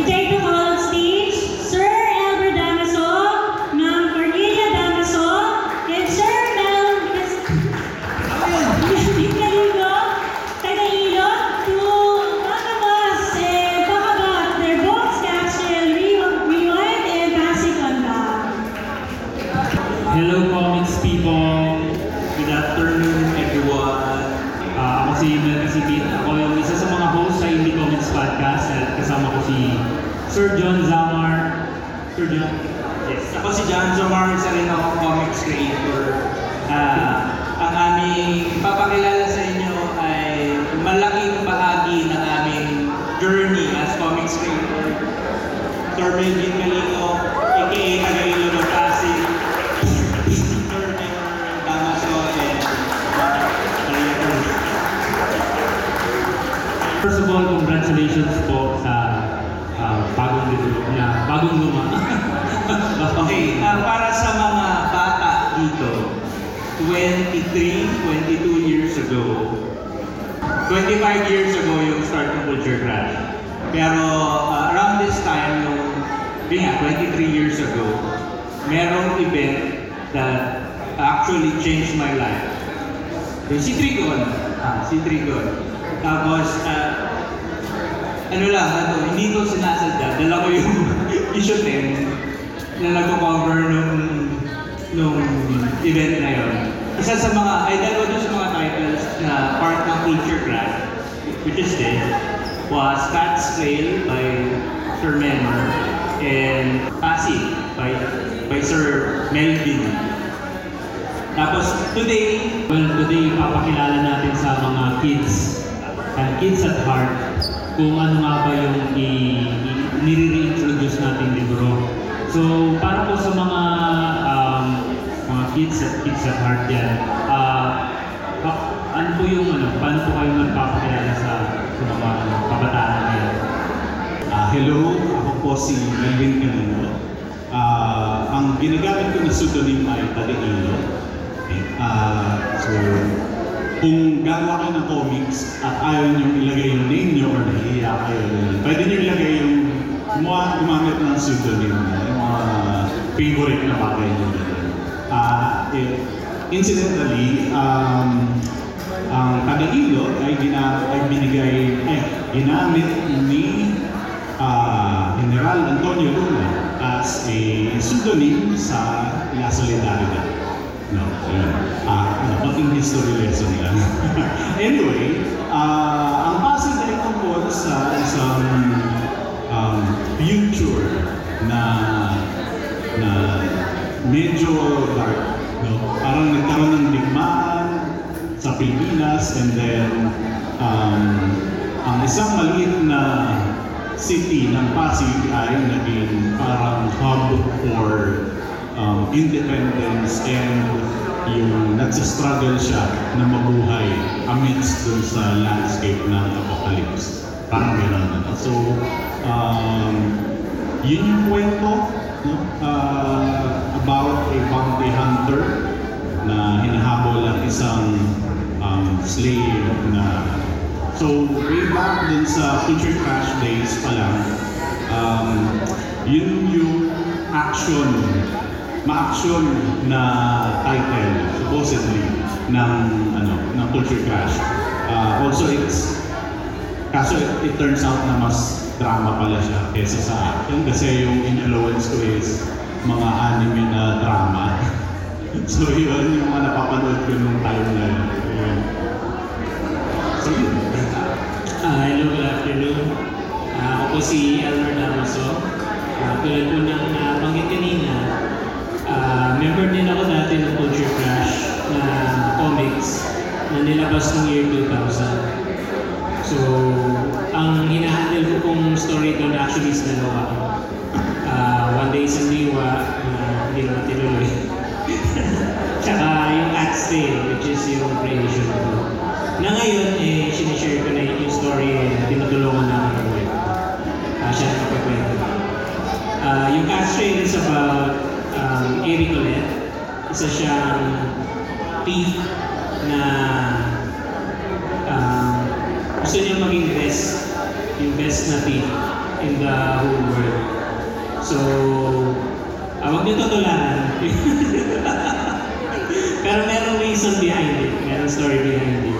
ಇದೇ 25 years ago yung start ng Culture Crash. Pero ah, around this time, yung, yun nga, 23 years ago, merong event that actually changed my life. Yung si Trigon, ah, si Trigon. Tapos, ah, ano lang, ano, hindi ko sinasadya. Dala ko yung issue 10 na nag-cover nung, nung event na yon. Isa sa mga, ay dalawa sa mga titles na part ng Culture Crash, which is this, was Cat's Trail by Sir Menor and Pasig by, by Sir Melvin. Tapos today, well, today papakilala natin sa mga kids and kids at heart kung ano nga ba yung nire-reintroduce nating libro. So, para po sa mga um, mga kids at kids at heart yan, yung ano, paano po kayo magpapakilala sa, sa mga kabataan ngayon? Ah, hello, ako po si Melvin Canino. Ah, ang ginagamit ko na pseudonym ay Tadeilo. Okay. Ah, so, kung gagawa kayo ng comics at ayaw nyo ilagay yung name nyo or nahihiya kayo, pwede nyo ilagay yung gumawa, gumamit ng pseudonym na yung mga favorite na bagay nyo. Ah, eh, incidentally, um, ang Tadeilo ay, gina, ay binigay, eh, ginamit ni ah, General Antonio Luna as a pseudonym sa La Solidaridad. No, yun. Ah, ano, konting history lesson lang. anyway, ah, ang Pasig ay tungkol sa isang um, future na na medyo dark. No? Parang nagkaroon ng digmaan sa Pilipinas and then um, ang isang maliit na city ng Pasig ay naging parang hub for um, independence and yung nagsistruggle siya na mabuhay amidst dun sa landscape ng apocalypse. Parang gano'n. Ano? So, um, yun yung kwento no? Ah, about a bounty hunter na hinahabol ang isang um, slave na So, way back dun sa Future Crash days pa lang, um, yun yung action, ma-action na title, supposedly, ng, ano, ng Culture Crash. Uh, also, it's, kaso it, it turns out na mas drama pala siya kesa sa action kasi yung influence ko is mga anime na drama. so, yun yung mga napapanood ko nung time na yun. So, yun. Ah, hello, good afternoon. Ah, ako po si Elmer Damaso. Ah, tulad po ng nabanggit kanina, ah, member din ako dati ng Culture Crash na comics na nilabas noong year 2000. So, ang hinahandle ko pong story doon actually is dalawa. Ah, One Day sa Liwa na hindi naman tinuloy. Tsaka yung Cat's Tale, which is yung creation ko. Na ngayon, eh, sinishare ko na yung story eh, tinutulungan namin ng web. Ah, siya na kapagkwento. Ah, yung Cat's Tale is about um, Eric Colette. Isa siyang thief na um, gusto niya maging best, yung best na thief. in the whole world. So, ah, huwag niyo tutularan. Pero merong reason behind it. Merong story behind it.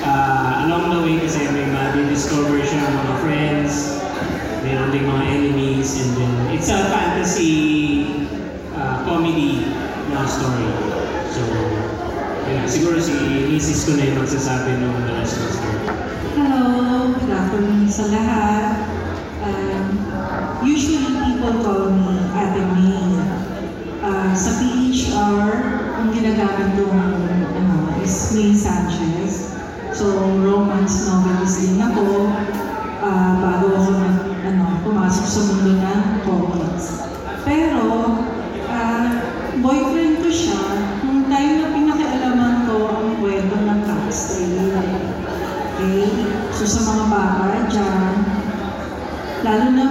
Ah, along the way kasi may ma-discover siya mga friends, meron ding mga enemies, and then it's a fantasy ah, comedy na story. So, yeah, siguro si Mrs. ko na yung magsasabi ng the story. Hello, good afternoon sa lahat. Lalo na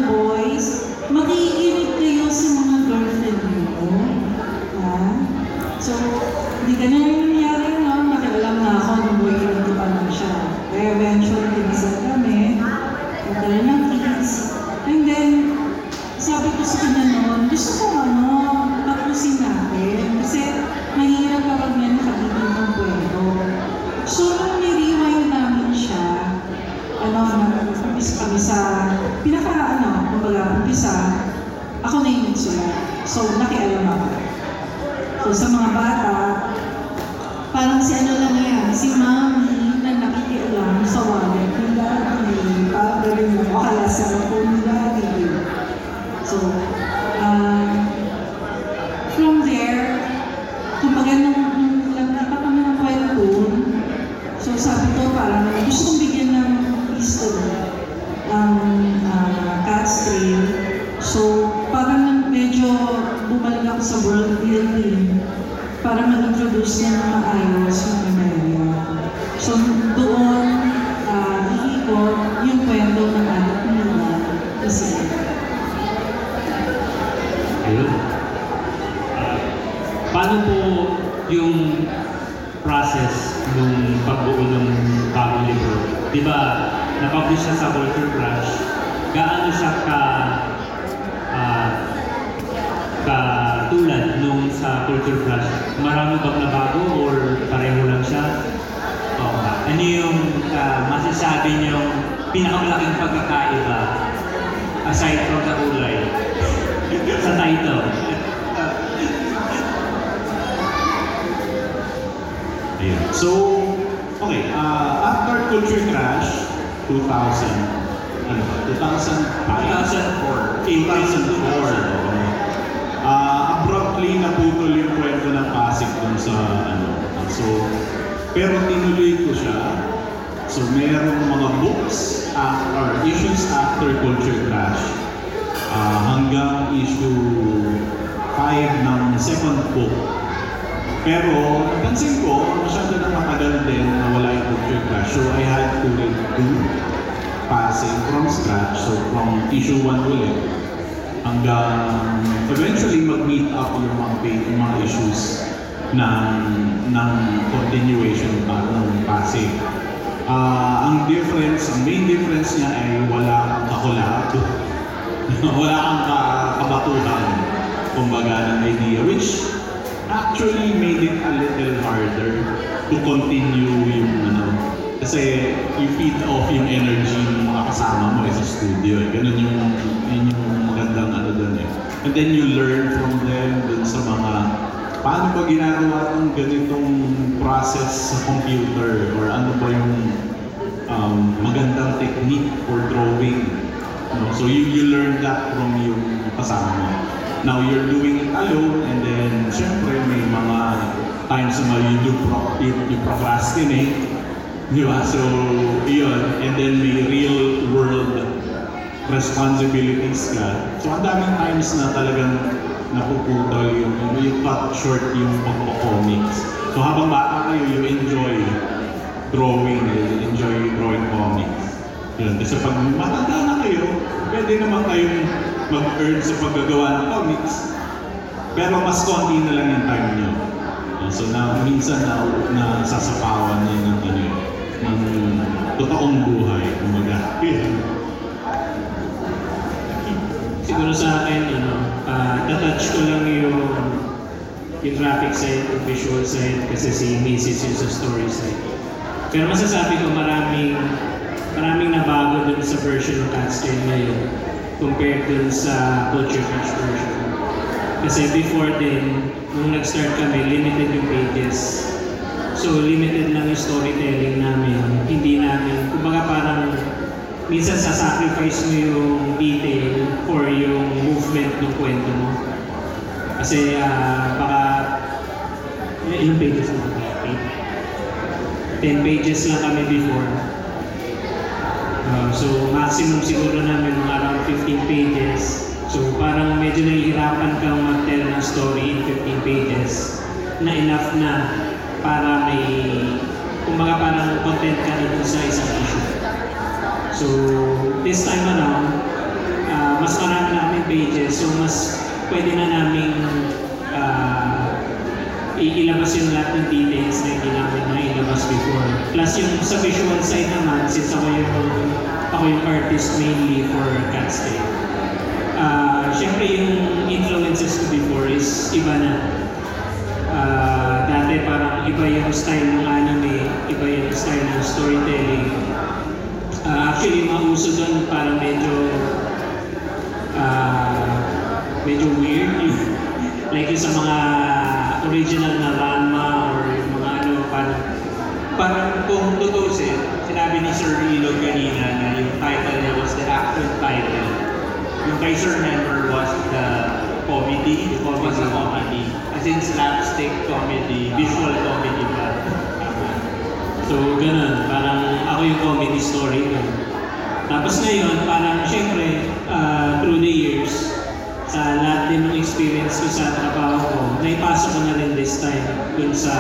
doon, uh, iikot yung kwento ng anak nila kasi Ayun. Ah, paano po yung process nung pagbuo ng bagong libro? Di ba, napublish siya sa Culture Crush. Gaano siya ka ah, katulad nung sa Culture Crush? Marami bang nabago or pareho lang siya? Ano yung ah, masasabi niyong pinakamalaking pagkakaiba aside from the kulay? sa title. Ayun. So, okay, uh, after Culture Crash, 2000, ano ba? 2005? 2004. 2004. Ah, abruptly naputol yung kwento ng Pasig dun sa ano. So, pero tinuloy ko siya. So, merong mga books uh, or issues after Culture Crash ah, hanggang issue 5 ng second book. Pero, napansin ko, masyado na matagal din na wala yung Culture Crash. So, I had to redo passing from scratch. So, from issue 1 ulit hanggang eventually mag-meet up yung mga, yung mga issues ng, ng continuation pa ng passing. Ah, ang difference, ang main difference niya ay wala kang kakulab, wala kang ka- kabatuhan, kumbaga ng idea, which actually made it a little harder to continue yung ano, kasi you feed off yung energy ng mga kasama mo eh, sa studio eh. Ganun yung, yun yung magandang ano doon eh. And then you learn from them dun sa mga paano ba ginagawa ng ganitong process sa computer or ano ba yung um, magandang technique for drawing. No? So you, you learn that from yung kasama. Now you're doing it alone and then syempre may mga times na you, do pro, you, you procrastinate. Di ba? So, yun. And then may real world responsibilities ka. So, ang daming times na talagang napuputol yung, yung cut short yung pagpo-comics. So, habang bata kayo, you enjoy drawing, you enjoy drawing comics. Yun. Kasi pag matanda na kayo, pwede naman kayong mag-earn sa paggagawa ng comics. Pero mas konti na lang yung time nyo. So na minsan na, na sasapawan niya ng ano yun, ng totoong buhay, kumbaga. Siguro sa akin, ano, uh, tatouch ko lang yung yung graphic side, yung visual side, kasi si Mrs. yung sa story side. Pero masasabi ko maraming maraming nabago dun sa version ng Cat's Tale ngayon compared dun sa Culture Crush version. Kasi before din, nung nag-start kami, limited yung pages. So, limited lang yung storytelling namin. Hindi namin, kumbaga parang minsan sa-sacrifice mo yung detail for yung movement ng kwento mo. Kasi ah, baka, eh, ilang pages na kami? 10 pages lang kami before. Ah, so, maximum siguro namin mga around 15 pages. So, parang medyo nahihirapan kang mag-tell ng story in 15 pages na enough na para may, kumbaga parang content ka na dun sa isang issue. So, this time around, ah, mas marami na kaming pages, so mas pwede na namin ah, iilabas yung lahat ng details na hindi namin na ilabas before. Plus yung sa visual side naman, since ako yung, ako yung artist mainly for Cat's Tale. Ah, Siyempre yung influences ko before is iba na. Ah, dati parang iba yung style ng anime, iba yung style ng storytelling. Ah, actually, mauso doon parang medyo ah, medyo weird yung like yung sa mga original na Ranma or yung mga ano parang Parang kung tutusin, sinabi ni Sir Rilo kanina na yung title niya was the actual title. Yung kay Sir Member was the comedy, was a comedy. As in slapstick comedy, visual comedy? So, ganun. Parang ako yung comedy story ko. Tapos ngayon, parang syempre, ah, through the years, sa lahat din ng experience ko sa trabaho ko, naipasok ko na rin this time dun sa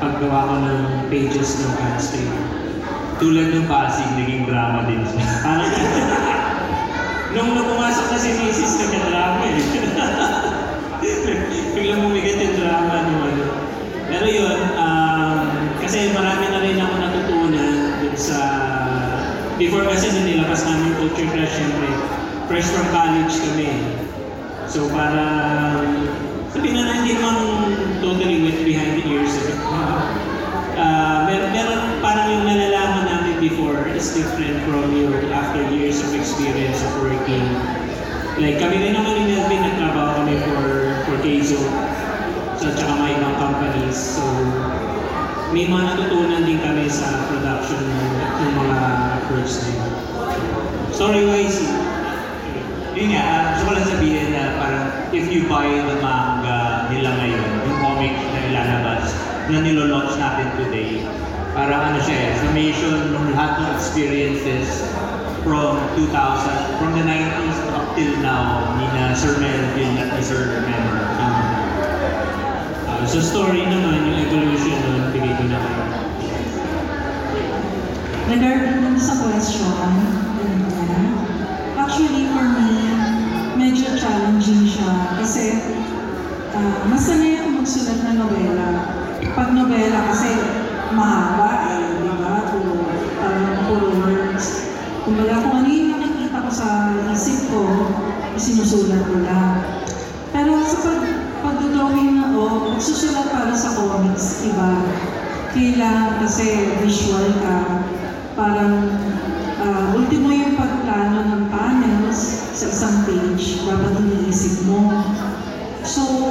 paggawa ko ng pages ng Cat's Tale. Tulad ng Pasig, naging drama din siya. Parang, nung nung pumasok na si Mrs. nagka-drama eh. Biglang bumigat yung drama nung ano. Pero yun, um, kasi marami na rin ako natutunan dun sa... Before kasi nung nilabas namin Culture Crush, syempre, fresh from college kami. So parang, sabihin na hindi naman totally went behind the ears. Eh. Ah, meron, parang yung nalalaman namin before is different from your after years of experience of working. Like kami rin naman ni Melvin, nagtrabaho kami for for Keizo sa tsaka mga ibang companies. So, may mga natutunan din kami sa production ng, ng mga works na yun. Story-wise, Yun nga, ah, gusto ko lang sabihin na parang if you buy the manga nila ngayon, yung comic na ilalabas, na nilo-launch natin today, parang ano siya eh, summation ng lahat ng experiences from 2000, from the 90s up till now, ni na Sir Melvin at ni Sir Member. Uh, sa story naman, yung evolution nun, bigay ko na kayo. Regarding sa question, actually for me, medyo challenging siya kasi ah, mas sanay ako magsulat ng nobela. Pag nobela kasi mahaba eh, di ba? Puro, parang puro words. Kumbaga kung ano yung nakikita ko sa isip ko, sinusulat ko lang. Pero sa pag, pag-drawing na o, magsusulat para sa comics, iba. Kailangan kasi visual ka. Parang ah, ultimo yung pagplano ng panels sa isang page, dapat iniisip mo. So,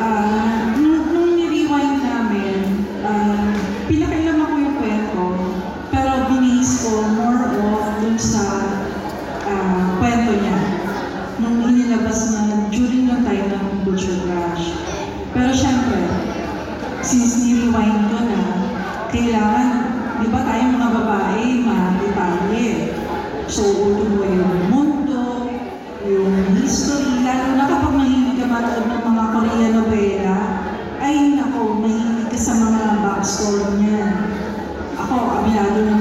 ah, nung, nung ni-rewind namin, ah, pinakailaman ko yung kwento, pero binis ko more of dun sa ah, kwento niya nung inilabas na during the time ng culture crash. Pero syempre, since ni-rewind ko kailangan, di ba tayo mga babae, ma-detalye. So, ulo mo yung mundo, yung history, lalo na kapag mahilig ka manood ng mga Korean novela, ay nako, mahilig ka sa mga backstory niyan. Ako, aminado naman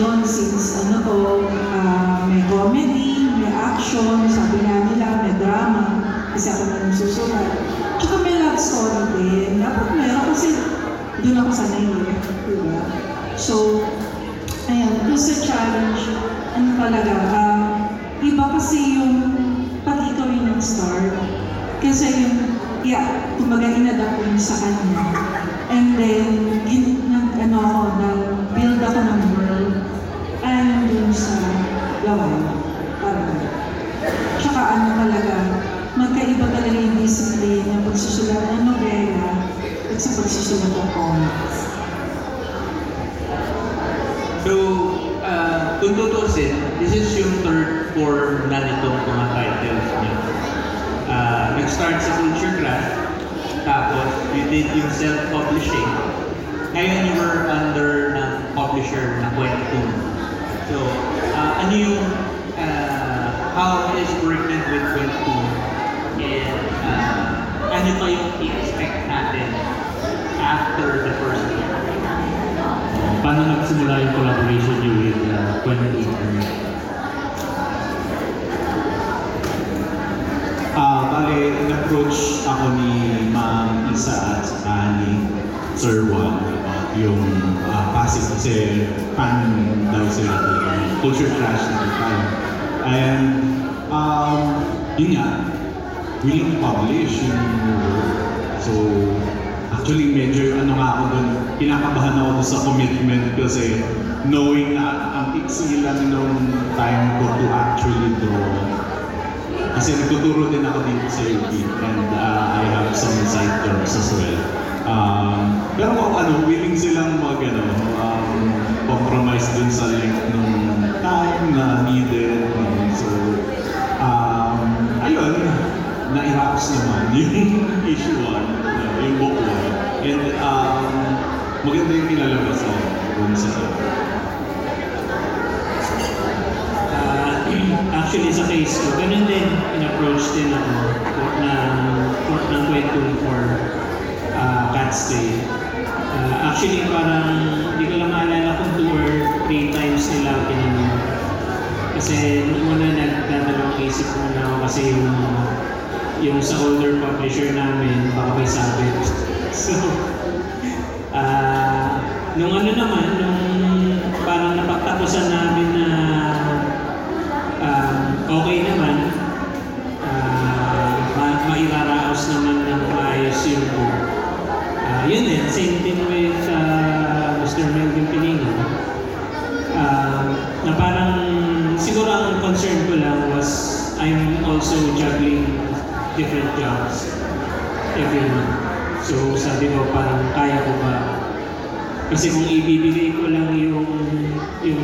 doon since ano to, ah, may comedy, may action, sabi nga nila, may drama, kasi ako na yung susulat. Tsaka may love story din. Dapat meron kasi doon ako sanay eh. Diba? So, ayan, doon sa challenge, ano talaga, ah, iba kasi yung pag ikaw yung nag-start, kasi yung, yeah, kumbaga inadapt yung sa kanya. And then, you did yung self-publishing. Ngayon you were under ng publisher na Kwentong. So, uh, ano yung, uh, how is working with Kwentong? And uh, ano pa yung i-expect natin after the first year? Paano nagsimula yung collaboration niyo with uh, Quentin Internet? Ah, bale, in-approach ako ni Ma'am Isa at saka ni Sir Juan about yung ah, Pasig kasi fan daw sila ng culture clash na time. And um, yun nga, willing to publish yung work. So, actually medyo ano nga ako doon, kinakabahan ako doon sa commitment kasi knowing na ang iksi lang nung time ko to actually draw kasi nagtuturo din ako dito sa UP and uh, I have some side jobs as well. Um, pero kung ano, willing silang mag ano, um, compromise dun sa length ng time na needed. no? So, um, ayun, na-erapse naman yung issue 1, yung book 1. And um, maganda yung pinalabas ko dun sa Ah, actually sa case ko, ganun din, in-approach din ako for, ng, for, ng kwentong for uh, Cat's Day. Ah, actually, parang hindi ko lang maalala kung two or three times nila ako tinanong. Kasi nung una nagdadalawang isip muna ako kasi yung yung sa older publisher namin, baka may sabit. so, ah, nung ano naman, Kasi kung ibibigay ko lang yung yung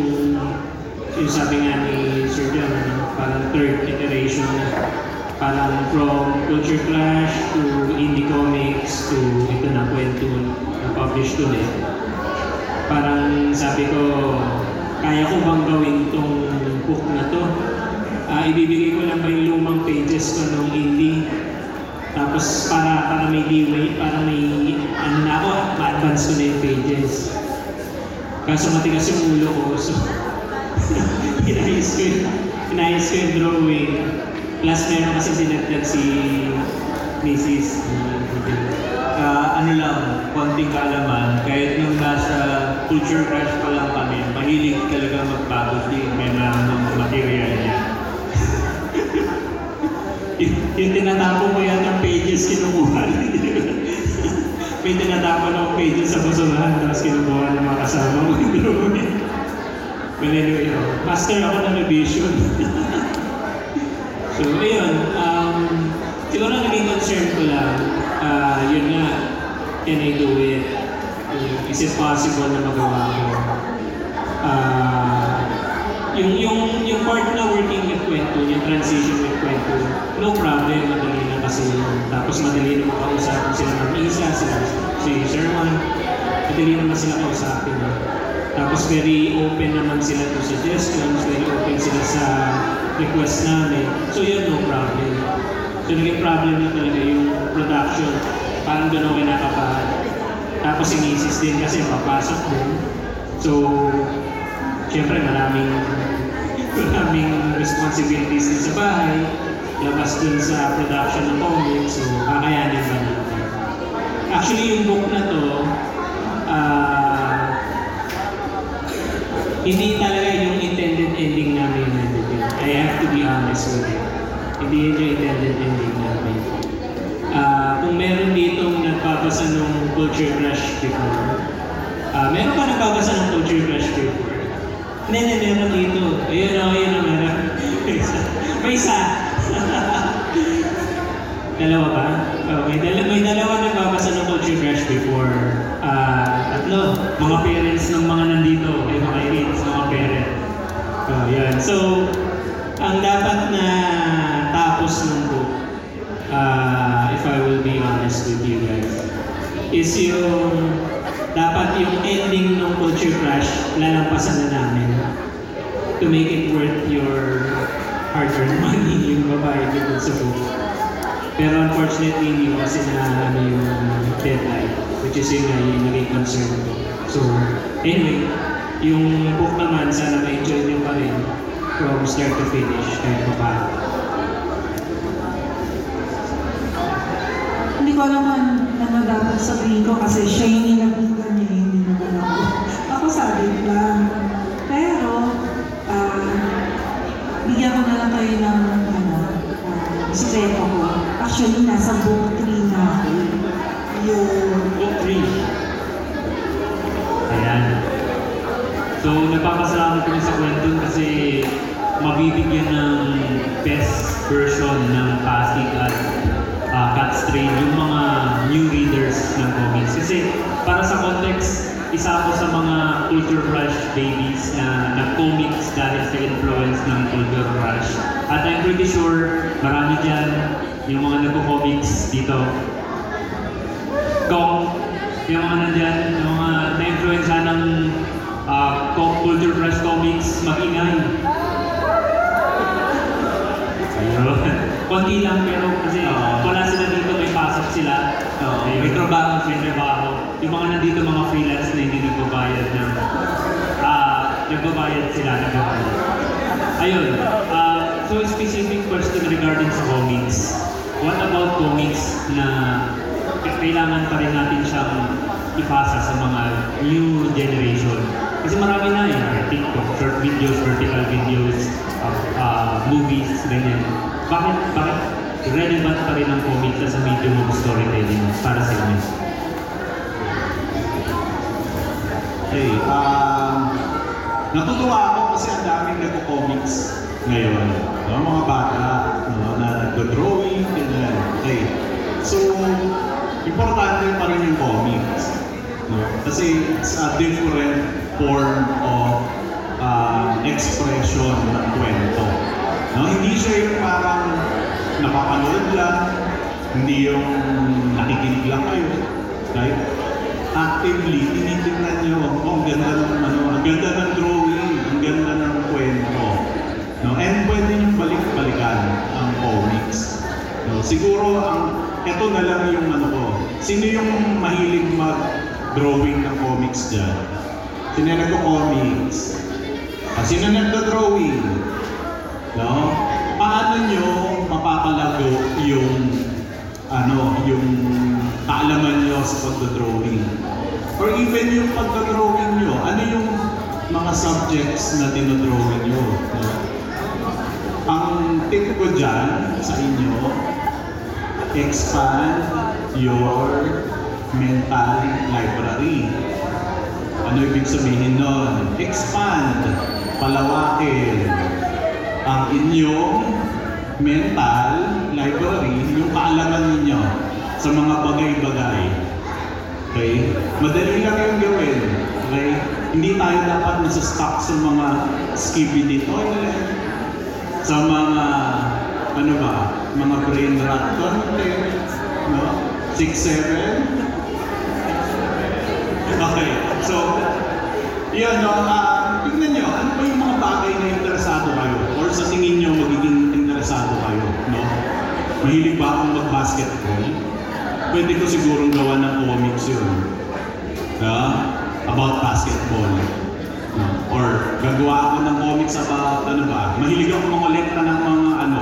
yung sabi nga ni Sir John, ano, parang third iteration na parang from Culture Clash to Indie Comics to ito na kwento na published ulit. Parang sabi ko, kaya ko bang gawin tong book na to? Ah, ibibigay ko lang ba yung lumang pages ko nung indie? Tapos para para may leeway, para may ano na ako, ma-advance ko na yung pages. Kaso matigas yung ulo ko, so inayos ko yung, inayos ko yung drawing. Plus meron kasi sinagdag si Mrs. Ah, ano lang, konting kaalaman, kahit nung nasa culture crash pa lang kami, mahilig talaga magbago din, may ng material niya. Yung, tinatapon ko ng pages kinukuha. May tinatapon ako pages sa basurahan tapos kinukuha ng mga kasama drawing. But anyway, master ako ng revision. so, ayun. Um, siguro naging concern ko lang, ah, yun nga, can I do it? Is it possible na magawa ko? Ah, yung, yung, yung part na working with kwento, yung transition with kwento, no problem, madali na kasi yun. Tapos madali na makausapin sila ng isa, sila, si Sherman, madali naman sila kausapin. Tapos very open naman sila to suggestions, very open sila sa request namin. So yun, no problem. So naging problem na talaga yung production. Parang doon ako kinakabahan. Tapos si Mrs. din kasi papasok din. So, Siyempre, maraming maraming responsibilities din sa bahay. Labas dun sa production ng comics. So, kakayanin ba natin? Actually, yung book na to, ah, hindi talaga yung intended ending namin nandun. I have to be honest with you. Hindi yun yung intended ending namin. Ah, kung meron ditong nagbabasa ng Culture Crush before, ah, meron ba nagbabasa ng Culture Crush before? Hindi, hindi, meron dito. Ayun o, ayun o, meron. May isa. Dalawa ba? Oh, may, dala, may dalawa nagbabasa ng Culture Crush before. Ah, tatlo. Mga parents ng mga nandito. Ay, mga kids, mga parent. Oh, yan. So, ang dapat na tapos ng book, ah, if I will be honest with you guys, is yung dapat yung ending ng Culture Crush, lalampasan na namin to make it worth your hard-earned money, yung babae dito sa book. Pero unfortunately, hindi ko kasi na ano yung deadline, which is yun nga yung naging concern ko. So, anyway, yung book naman, sana ma-enjoy niyo pa rin from start to finish, kahit pa paano. Hindi ko alam ano, ano dapat sabihin ko kasi siya yung culture crush babies na nag-comics dahil sa influence ng culture crush. At I'm pretty sure marami dyan yung mga nagko-comics dito Kong, yung mga nandyan, yung mga na-influence ng uh, culture crush comics, mag-ingay. Ayun. Konti lang pero kasi wala sila dito, may pasok sila. may, may trabaho, may trabaho. Yung mga nandito, mga freelance na hindi nagbabayad ng ah nagbabayad sila, nagbabayad. Ayun. ah, so specific question regarding sa comics. What about comics na kailangan pa rin natin siyang ipasa sa mga new generation? Kasi marami na eh. TikTok, short videos, vertical videos, uh, uh, movies, ganyan. Bakit, bakit relevant pa rin ang comics sa medium of storytelling para sa inyo? Okay, um, natutuwa ako kasi ang daming nagko-comics ngayon. No? Mga bata no? na nagdo-drawing, ganyan. Okay. So, importante pa rin yung comics. No? Kasi it's a different form of uh, expression ng kwento. No? Hindi siya yung parang napapanood lang, hindi yung nakikinig lang kayo. Right? Actively tinitingnan nyo, oh, ang ganda ng ano, ang ganda ng drawing, ang ganda ng kwento. No? And pwede nyo balik-balikan ang comics. No? Siguro ang ito na lang yung ano ko. Sino yung mahilig mag-drawing ng comics dyan? Sino yung nagko-comics? Ah, sino nagdo-drawing? No? Paano nyo mapapalago yung ano, yung kaalaman nyo sa pagdodrawing. Or even yung pagdodrawing nyo, ano yung mga subjects na dinodrawing nyo. No? Ang tip ko dyan sa inyo, expand your mental library. Ano ibig sabihin nun? Expand, palawakin ang inyong mental library, yung kaalaman ninyo sa mga bagay-bagay. Okay? Madali lang yung gawin. Okay? Hindi tayo dapat nasa stuck sa mga skibidi toilet, sa mga, ano ba, mga brain rot content, no? 6-7. Okay, so, yun, no, ah, tignan nyo, ano ba yung mga bagay na interesado kayo? Or sa tingin nyo, magiging interesado kayo, no? Mahilig ba akong mag-basketball? Pwede ko sigurong gawa ng comics yun. Na? About basketball. No? Or gagawa ako ng comics about, ano ba, mahilig ako mangolekta ng mga, ano,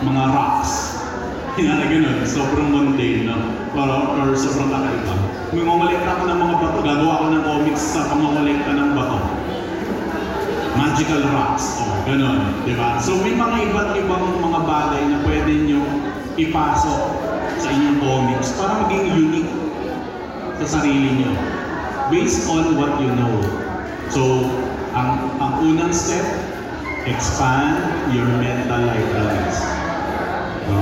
mga rocks. Yan na ganun, sobrang mundane, no? Or, or sobrang kakaiba. May mangolekta ako ng mga bato, gagawa ako ng comics sa pangongolekta ng bato. Magical rocks, o oh, ganun, di ba? So may mga iba't ibang mga bagay na pwede nyo ipasok sa inyong comics para maging unique sa sarili nyo based on what you know. So, ang, ang unang step, expand your mental libraries. No?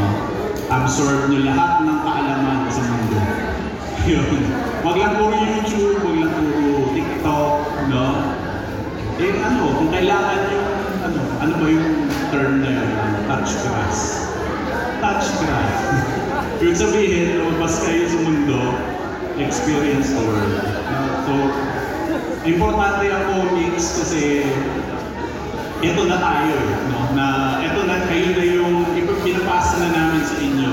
Absorb nyo lahat ng kaalaman sa mundo. Yun. Wag lang puro YouTube, wag lang puro TikTok, no? Eh ano, kung kailangan yung, ano, ano ba yung term na yun? Touch grass. Touch grass. Ibig sabihin, lumabas kayo sa mundo, experience the world. So, importante ang comics kasi ito na tayo eh, no? na ito na kayo na yung pinapasa na namin sa inyo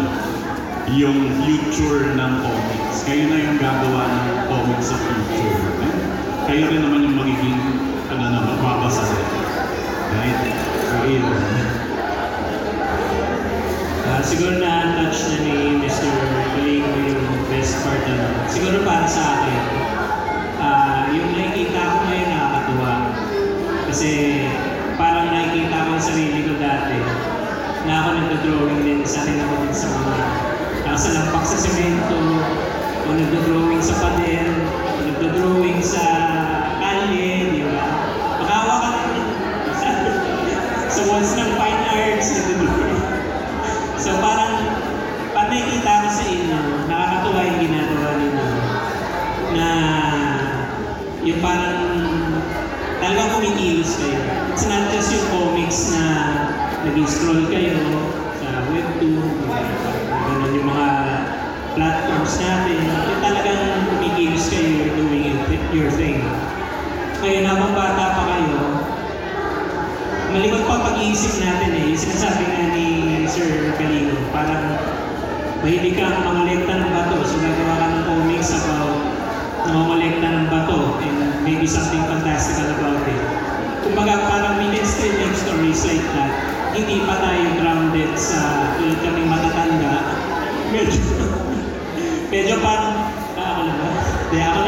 yung future ng comics. Kayo na yung gagawa ng comics sa future. Eh? Kayo rin naman yung magiging ano na magbabasa. Right? So, yun. Ah, siguro na-touch na siguro para sa akin. ah yung nakikita ko ngayon nakakatuwa. Kasi parang nakikita ko yung sarili ko dati na ako nagdo-drawing din sa akin ako din sa mga nakasalampak sa semento o nagdo-drawing sa pader nagdo-drawing sa kalye, di ba? Makawa ka na sa, sa walls ng fine arts, nagdo-drawing. So parang, pag nakikita ko sa inyo, nakakatuwa yung ginagawa ninyo na yung parang talagang kumikilos kayo. It's not just yung comics na nag-scroll kayo sa webtoon, ganun yung mga platforms natin. Yung talagang kumikilos kayo, doing your, your thing. Kaya habang bata pa kayo, malikot pa pag-iisip natin eh. Yung sinasabi nga ni Sir Caligo, parang mahilig ka ang mangolekta ng bato. So gagawa ka ng comics about namamolekta ng bato and maybe something fantastical about it. Kumbaga parang we can still make stories like that. Hindi pa tayo grounded sa tulad kaming matatanda. Medyo, medyo parang, ah, lang ba? Hindi, ako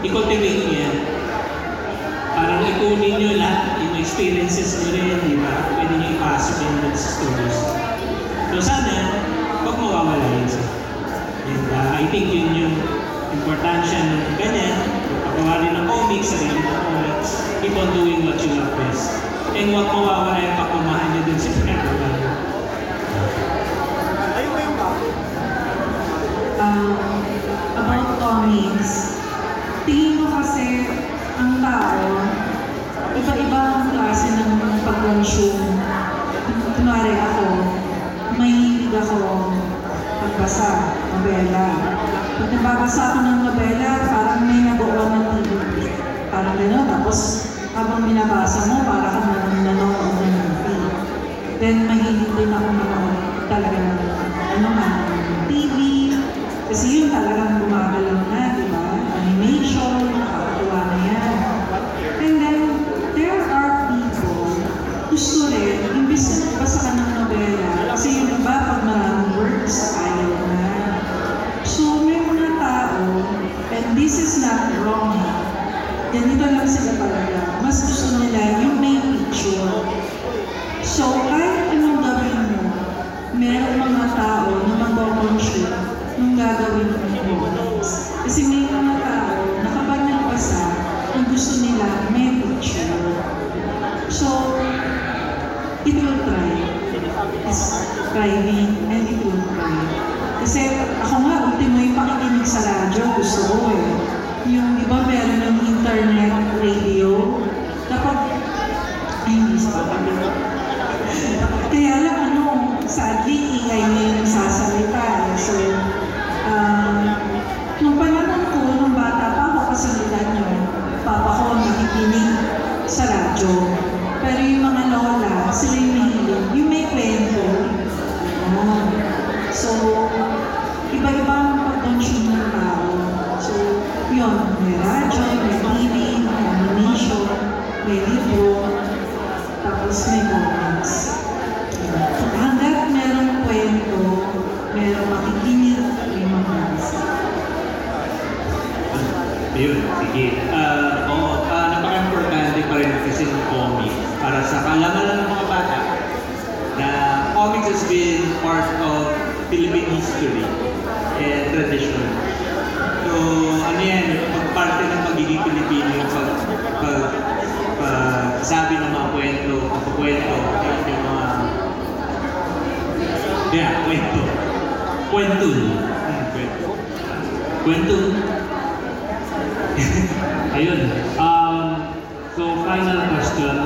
I-cultivate niyo yan. Parang ikunin nyo lahat yung experiences nyo rin, di ba? Pwede nyo ipasok yan dun sa stories. So sana, huwag mawawala yun sa And uh, I think yun yung importansya ng ganyan, yung paggawa rin ng comics, sarili ng comics, keep on doing what you love best. And huwag mawawala yung pagmamahal niyo dun sa ginagawa niyo. Um, about comics, tao, iba-iba ang klase ng pag-consume. Kunwari ako, mahilig ako magbasa, nobela. Pag nababasa ako ng nobela, parang may nabuo ng TV. Parang gano'n. Tapos, habang binabasa mo, parang ka nanonood ng movie. Then, mahilig din ako manood talaga ng ano man, TV. Kasi yun talagang gumagalaw history and tradition. So, ano yan, parte ng pagiging Pilipino yung pag, pag, pag sabi ng mga kwento, pagkukwento, yung mga Yeah, kwento. Kwento. Hmm, kwento. Kwento. Ayun. Um, so, final question.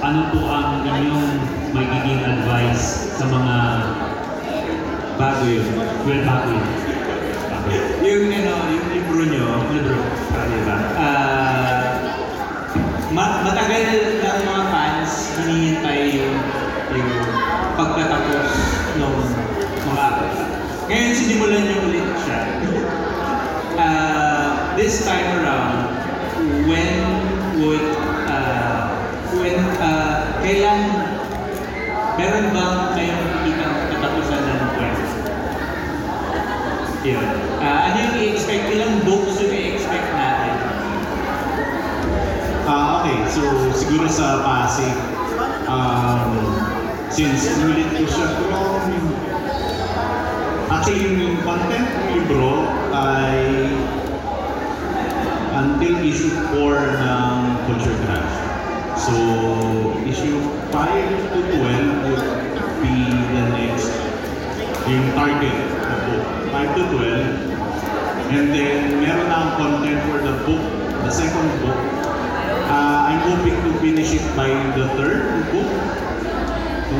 Ano po ang inyong magiging advice sa mga Bago yun. well bago yun? Bago yun. Yung ano, yung libro nyo, libro, di ba? Ah, ma- matagal ng mga fans hinihintay yung, yung pagtatapos ng mga Ngayon sinimulan nyo ulit siya. Ah, this time around, when would, uh, when, uh, kailan, meron bang kayong kitang katapusan ng kwento? Yun. Ah, ano yung i-expect? Ilang books yung i-expect natin? Ah, okay. So, siguro sa Pasig, um, since ulit ko siya. Actually, yung content ng libro ay until issue 4 ng Culture Crash. So, issue 5 to 12 would be the next yung target. 5 to 12. And then, meron na ang content for the book, the second book. Uh, I'm hoping to finish it by the third book.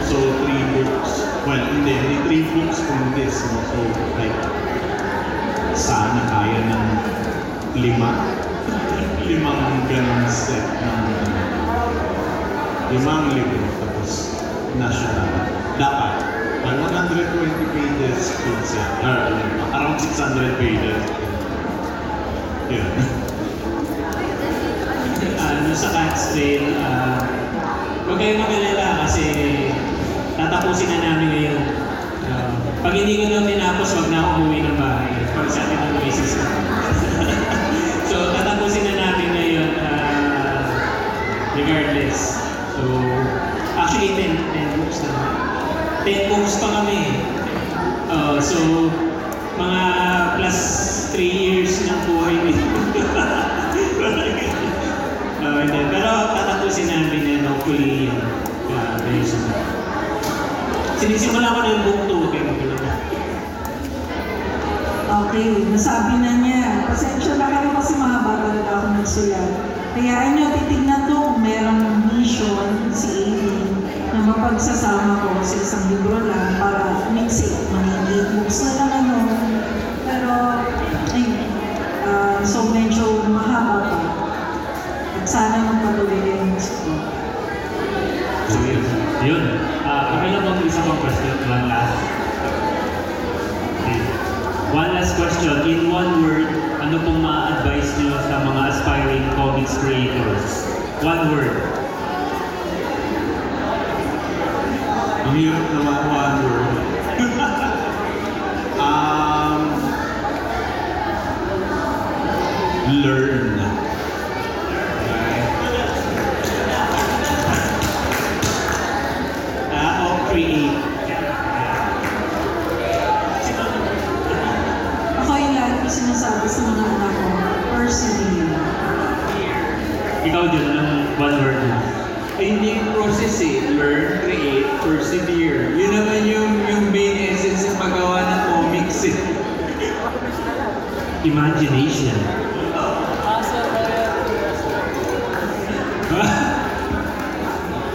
So, three books. Well, hindi, hindi three books from this. No? So, like, sana kaya ng lima. Limang ganun set ng limang libro. Tapos, na dapat. Well, 120 pages siya. Or, around 600 pages. Yun. ano sa Cat's ah, huwag kayong magalala kasi tatapusin na namin ngayon. Ah, pag hindi ko lang tinapos, huwag na ako umuwi ng bahay. Pag sabi ng misis ko. so, tatapusin na namin ngayon ah, regardless. So, actually, 10, 10 books na. 10 books pa kami. Uh, so, mga plus 3 years ng buhay nito. uh, hindi. Pero tatapusin namin yan, hopefully, uh, very soon. Sinisimula ko na yung book 2, kaya magulong na. Okay, nasabi na niya. Pasensya na kayo kasi mahaba talaga ako nagsulat. Kaya nyo, titignan to kung merong mission si Amy na mapagsasama ko sa isang libro lang para mix it. 8 books na lang ano. Pero, ayun. ah, so medyo mahaba pa. At sana magpatuloy kayo ng gusto. Yun. Yun. Ah, okay lang bang isa pang question? One last. Okay. One last question. In one word, ano pong ma-advise nyo sa mga aspiring comics creators? One word. Ang hirap naman one word. um, learn. Ah, o create. Ako yung lagi ko sinasabi sa mga anak ko, persevere. Ikaw dyan, anong one word mo? Ay, hindi yung process eh. Learn, create, persevere. Yun naman yung, yung main essence ng paggawa ng comics eh. Imagination.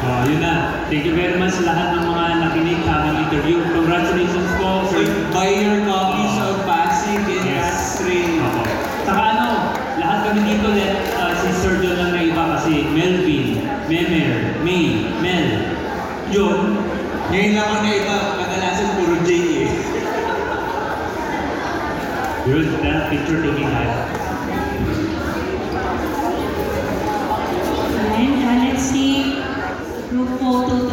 Oh, yun na. Thank you very much sa lahat ng mga nakinig sa aming interview. Congratulations po, buy your copies of Pasig and Yes. Astray. Opo. Saka ano, lahat kami dito, let, uh, si Sir John lang na iba kasi Melvin, Memer, May, Mel. Yun, Ngayon lang ako na iba, kadalasan puro J eh. Yun, that picture taking time. And uh, let's take group photo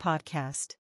Podcast.